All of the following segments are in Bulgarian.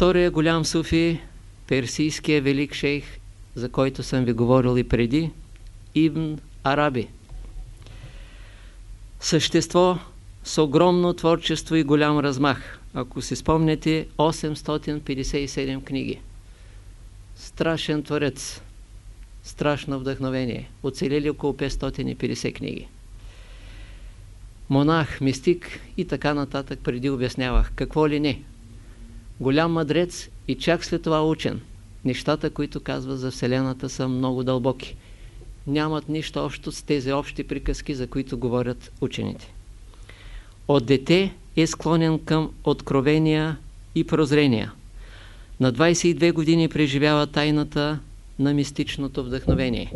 Втория голям суфи, персийския велик шейх, за който съм ви говорил и преди, Ибн Араби. Същество с огромно творчество и голям размах. Ако си спомняте, 857 книги. Страшен творец. Страшно вдъхновение. Оцелели около 550 книги. Монах, мистик и така нататък преди обяснявах. Какво ли не? Голям мъдрец и чак след това учен. Нещата, които казва за Вселената са много дълбоки. Нямат нищо общо с тези общи приказки, за които говорят учените. От дете е склонен към откровения и прозрения. На 22 години преживява тайната на мистичното вдъхновение.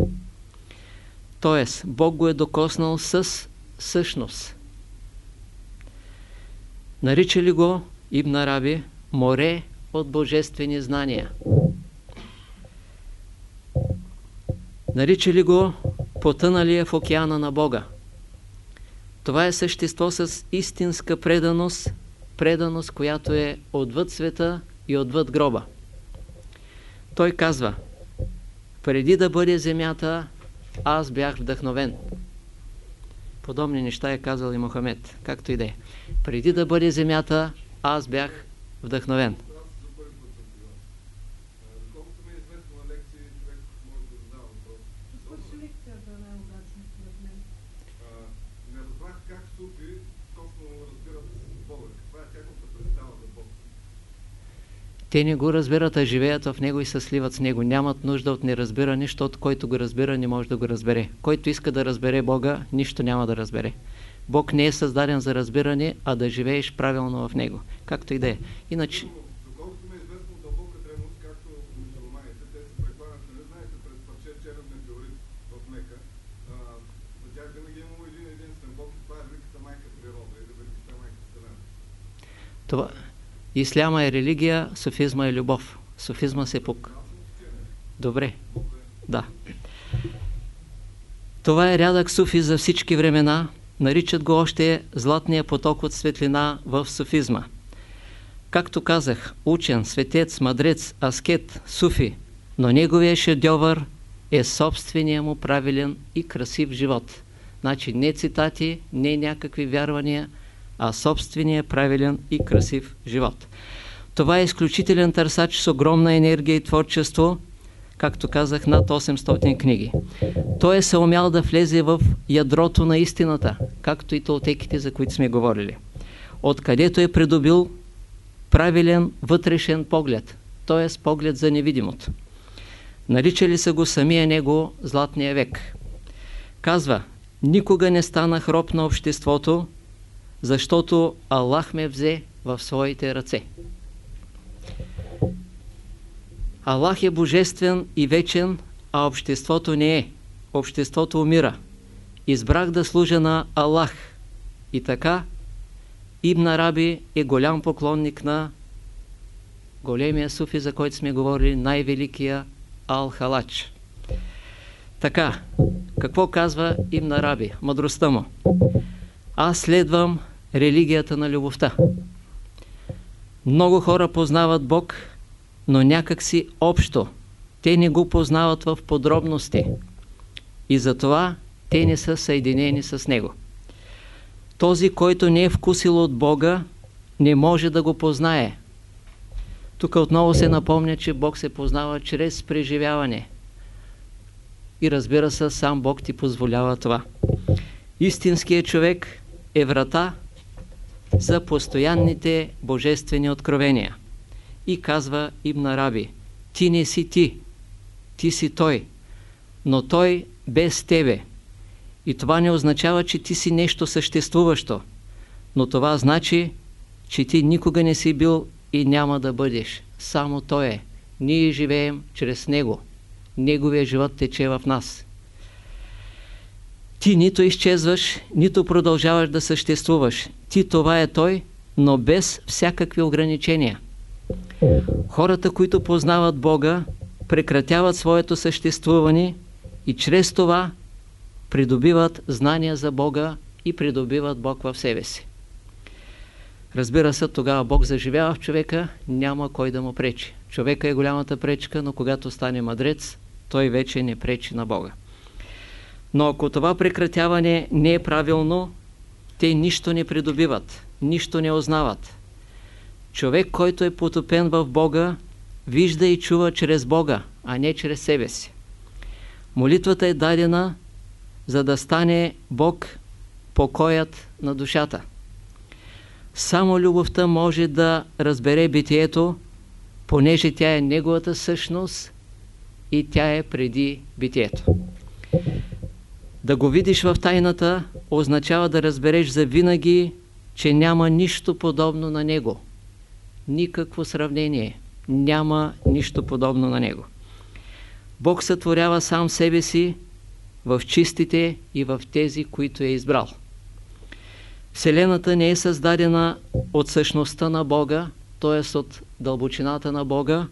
Тоест, Бог го е докоснал с същност. Нарича ли го Ибн Араби море от божествени знания? Нарича ли го потъналия в океана на Бога? Това е същество с истинска преданост, преданост, която е отвъд света и отвъд гроба. Той казва, преди да бъде земята, аз бях вдъхновен. Подобни неща е казал и Мохамед, както и да е. Преди да бъде земята, аз бях вдъхновен. Те не го разбират, а живеят в него и се сливат с него. Нямат нужда от неразбиране, защото който го разбира, не може да го разбере. Който иска да разбере Бога, нищо няма да разбере. Бог не е създаден за разбиране, а да живееш правилно в него. Както и да е. Иначе... Това, Исляма е религия, софизма е любов. Софизма се пук. Добре. Да. Това е рядък суфи за всички времена. Наричат го още златния поток от светлина в софизма. Както казах, учен, светец, мъдрец, аскет, суфи, но неговия шедьовър е собствения му правилен и красив живот. Значи не цитати, не някакви вярвания, а собствения правилен и красив живот. Това е изключителен търсач с огромна енергия и творчество, както казах, над 800 книги. Той е се умял да влезе в ядрото на истината, както и толтеките, за които сме говорили. Откъдето е придобил правилен вътрешен поглед, т.е. поглед за невидимото. Наричали са го самия него Златния век. Казва, никога не стана хроб на обществото, защото Аллах ме взе в своите ръце. Аллах е божествен и вечен, а обществото не е. Обществото умира. Избрах да служа на Аллах. И така, Ибн Араби е голям поклонник на големия суфи, за който сме говорили, най-великия Ал-Халач. Така, какво казва Ибн Араби? Мъдростта му. Аз следвам религията на любовта. Много хора познават Бог, но някак си общо. Те не го познават в подробности. И затова те не са съединени с Него. Този, който не е вкусил от Бога, не може да го познае. Тук отново се напомня, че Бог се познава чрез преживяване. И разбира се, сам Бог ти позволява това. Истинският човек е врата за постоянните божествени откровения. И казва Ибн Араби, ти не си ти, ти си той, но той без тебе. И това не означава, че ти си нещо съществуващо, но това значи, че ти никога не си бил и няма да бъдеш. Само той е. Ние живеем чрез него. Неговия живот тече в нас. Ти нито изчезваш, нито продължаваш да съществуваш. Ти това е той, но без всякакви ограничения. Хората, които познават Бога, прекратяват своето съществуване и чрез това придобиват знания за Бога и придобиват Бог в себе си. Разбира се, тогава Бог заживява в човека, няма кой да му пречи. Човека е голямата пречка, но когато стане мъдрец, той вече не пречи на Бога. Но ако това прекратяване не е правилно, те нищо не придобиват, нищо не узнават. Човек, който е потопен в Бога, вижда и чува чрез Бога, а не чрез себе си. Молитвата е дадена, за да стане Бог покоят на душата. Само любовта може да разбере битието, понеже тя е неговата същност и тя е преди битието. Да го видиш в тайната означава да разбереш за винаги, че няма нищо подобно на него. Никакво сравнение. Няма нищо подобно на него. Бог сътворява сам себе си в чистите и в тези, които е избрал. Вселената не е създадена от същността на Бога, т.е. от дълбочината на Бога,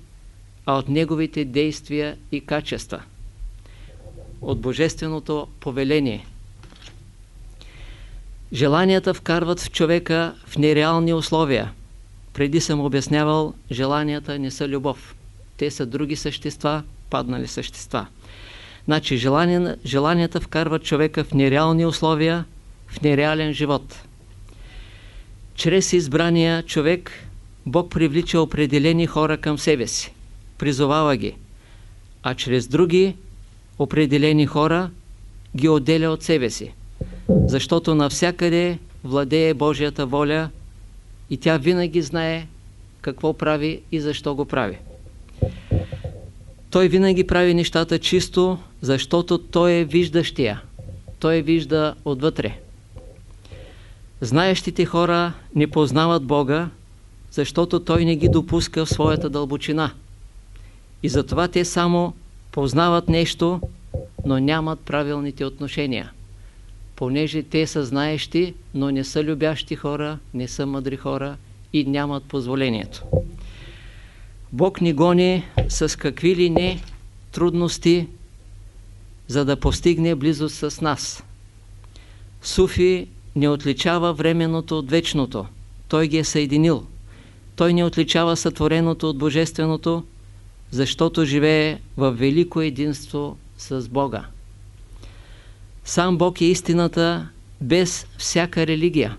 а от Неговите действия и качества. От Божественото повеление. Желанията вкарват в човека в нереални условия. Преди съм обяснявал, желанията не са любов. Те са други същества, паднали същества. Значи, желания, желанията вкарват човека в нереални условия, в нереален живот. Чрез избрания човек Бог привлича определени хора към себе си, призовава ги, а чрез други определени хора ги отделя от себе си, защото навсякъде владее Божията воля и тя винаги знае какво прави и защо го прави. Той винаги прави нещата чисто, защото той е виждащия. Той вижда отвътре. Знаещите хора не познават Бога, защото Той не ги допуска в своята дълбочина. И затова те само познават нещо, но нямат правилните отношения. Понеже те са знаещи, но не са любящи хора, не са мъдри хора и нямат позволението. Бог ни гони с какви ли не трудности, за да постигне близост с нас. Суфи не отличава временното от вечното. Той ги е съединил. Той не отличава сътвореното от божественото, защото живее в велико единство с Бога. Сам Бог е истината без всяка религия.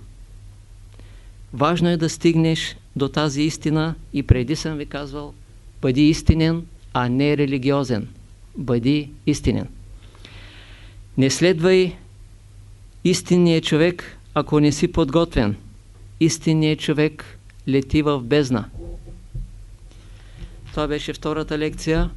Важно е да стигнеш до тази истина и преди съм ви казвал, бъди истинен, а не религиозен. Бъди истинен. Не следвай истинният човек, ако не си подготвен. Истинният човек лети в бездна. Това беше втората лекция.